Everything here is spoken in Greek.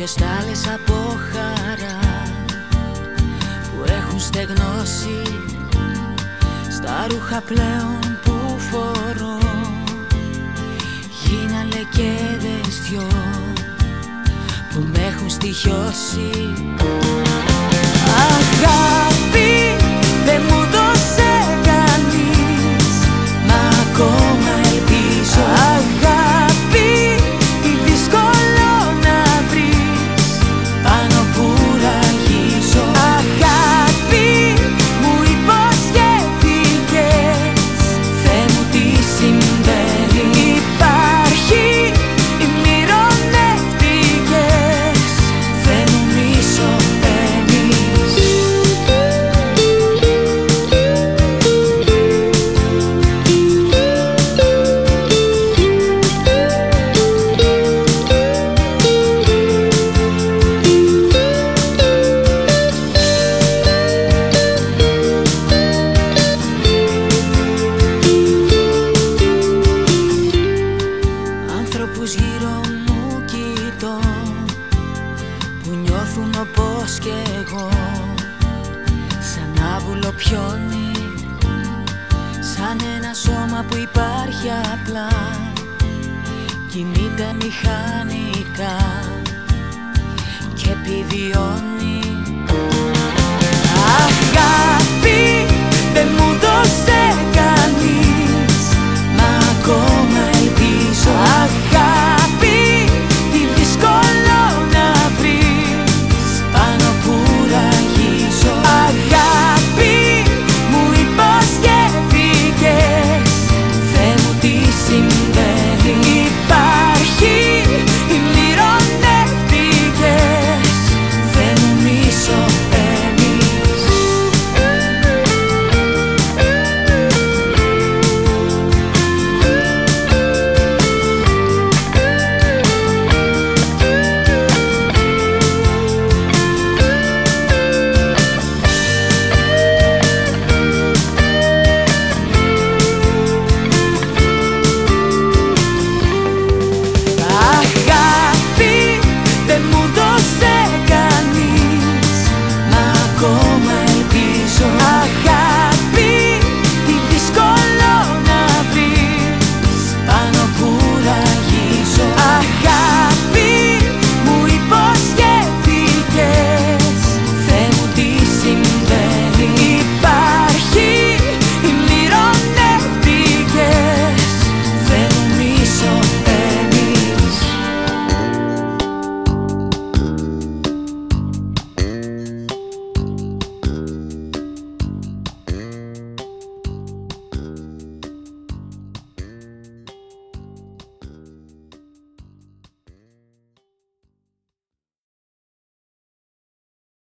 Δυο στάλες από χαρά που έχουν στεγνώσει στα ρούχα πλέον που φορώ. Γίνανε και δυο που με έχουν στοιχειώσει. Αγάπη νιώθουν όπως και εγώ. Σαν άβουλο πιόνι Σαν ένα σώμα που υπάρχει απλά. Κινείται μηχανικά Και επιβιώνει. Αγάπη con